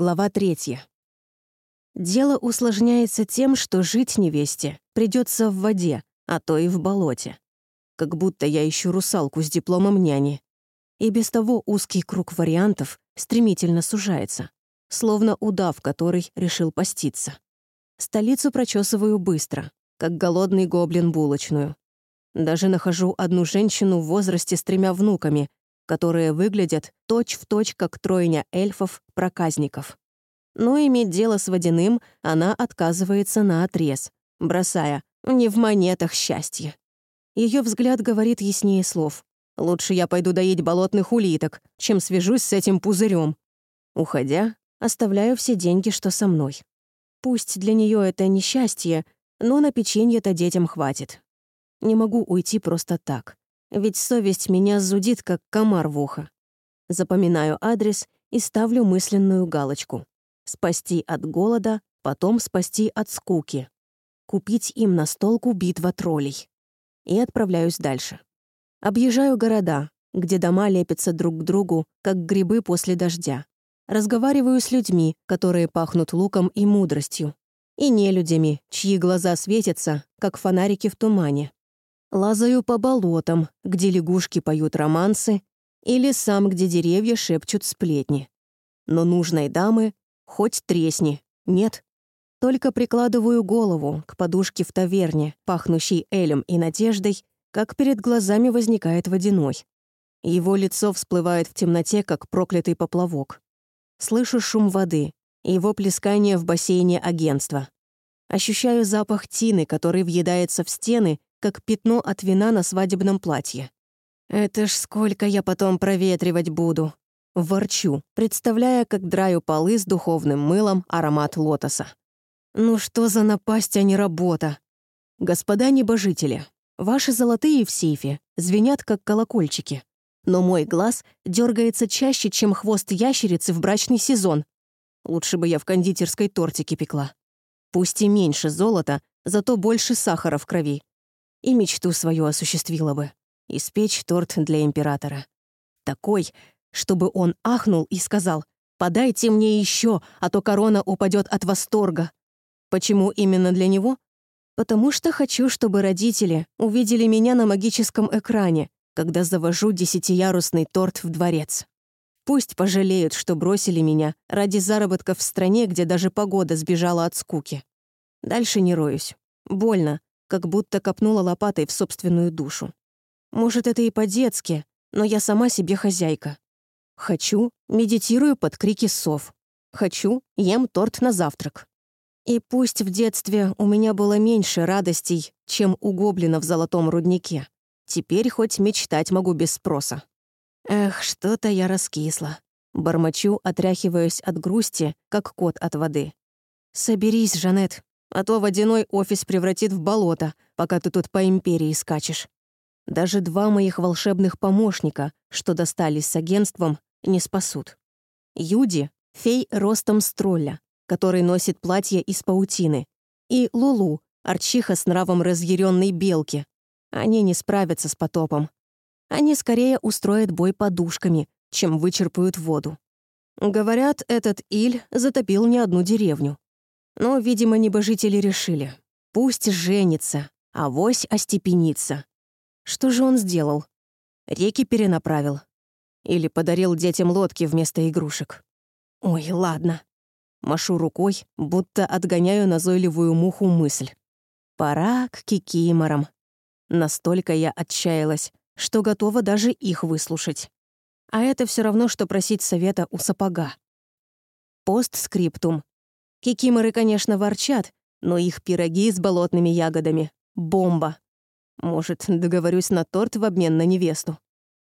Глава третья. Дело усложняется тем, что жить невесте придется в воде, а то и в болоте. Как будто я ищу русалку с дипломом няни. И без того узкий круг вариантов стремительно сужается, словно удав, который решил поститься. Столицу прочесываю быстро, как голодный гоблин булочную. Даже нахожу одну женщину в возрасте с тремя внуками, которые выглядят точь-в-точь, точь, как тройня эльфов-проказников. Но иметь дело с водяным она отказывается на отрез, бросая «не в монетах счастье». Ее взгляд говорит яснее слов. «Лучше я пойду доить болотных улиток, чем свяжусь с этим пузырем. Уходя, оставляю все деньги, что со мной. Пусть для нее это несчастье, но на печенье-то детям хватит. Не могу уйти просто так. Ведь совесть меня зудит, как комар в ухо. Запоминаю адрес и ставлю мысленную галочку. Спасти от голода, потом спасти от скуки. Купить им на столку битва троллей. И отправляюсь дальше. Объезжаю города, где дома лепятся друг к другу, как грибы после дождя. Разговариваю с людьми, которые пахнут луком и мудростью. И нелюдями, чьи глаза светятся, как фонарики в тумане. Лазаю по болотам, где лягушки поют романсы, и лесам, где деревья шепчут сплетни. Но нужной дамы хоть тресни, нет. Только прикладываю голову к подушке в таверне, пахнущей элем и надеждой, как перед глазами возникает водяной. Его лицо всплывает в темноте, как проклятый поплавок. Слышу шум воды, его плескание в бассейне агентства. Ощущаю запах тины, который въедается в стены как пятно от вина на свадебном платье. «Это ж сколько я потом проветривать буду!» Ворчу, представляя, как драю полы с духовным мылом аромат лотоса. «Ну что за напасть, а не работа?» «Господа небожители, ваши золотые в сейфе звенят, как колокольчики. Но мой глаз дергается чаще, чем хвост ящерицы в брачный сезон. Лучше бы я в кондитерской тортике пекла. Пусть и меньше золота, зато больше сахара в крови и мечту свою осуществила бы — испечь торт для императора. Такой, чтобы он ахнул и сказал «Подайте мне еще, а то корона упадет от восторга». Почему именно для него? Потому что хочу, чтобы родители увидели меня на магическом экране, когда завожу десятиярусный торт в дворец. Пусть пожалеют, что бросили меня ради заработка в стране, где даже погода сбежала от скуки. Дальше не роюсь. Больно, как будто копнула лопатой в собственную душу. Может, это и по-детски, но я сама себе хозяйка. Хочу — медитирую под крики сов. Хочу — ем торт на завтрак. И пусть в детстве у меня было меньше радостей, чем у гоблина в золотом руднике. Теперь хоть мечтать могу без спроса. Эх, что-то я раскисла. Бормочу, отряхиваясь от грусти, как кот от воды. «Соберись, Жанет, а то водяной офис превратит в болото, пока ты тут по империи скачешь. Даже два моих волшебных помощника, что достались с агентством, не спасут. Юди — фей ростом с тролля, который носит платье из паутины, и Лулу — арчиха с нравом разъяренной белки. Они не справятся с потопом. Они скорее устроят бой подушками, чем вычерпают воду. Говорят, этот Иль затопил не одну деревню. Но, видимо, небожители решили. Пусть женится, а вось остепенится. Что же он сделал? Реки перенаправил. Или подарил детям лодки вместо игрушек. Ой, ладно. Машу рукой, будто отгоняю назойливую муху мысль. Пора к кикиморам. Настолько я отчаялась, что готова даже их выслушать. А это все равно, что просить совета у сапога. Постскриптум. Кикиморы, конечно, ворчат, но их пироги с болотными ягодами — бомба. Может, договорюсь на торт в обмен на невесту.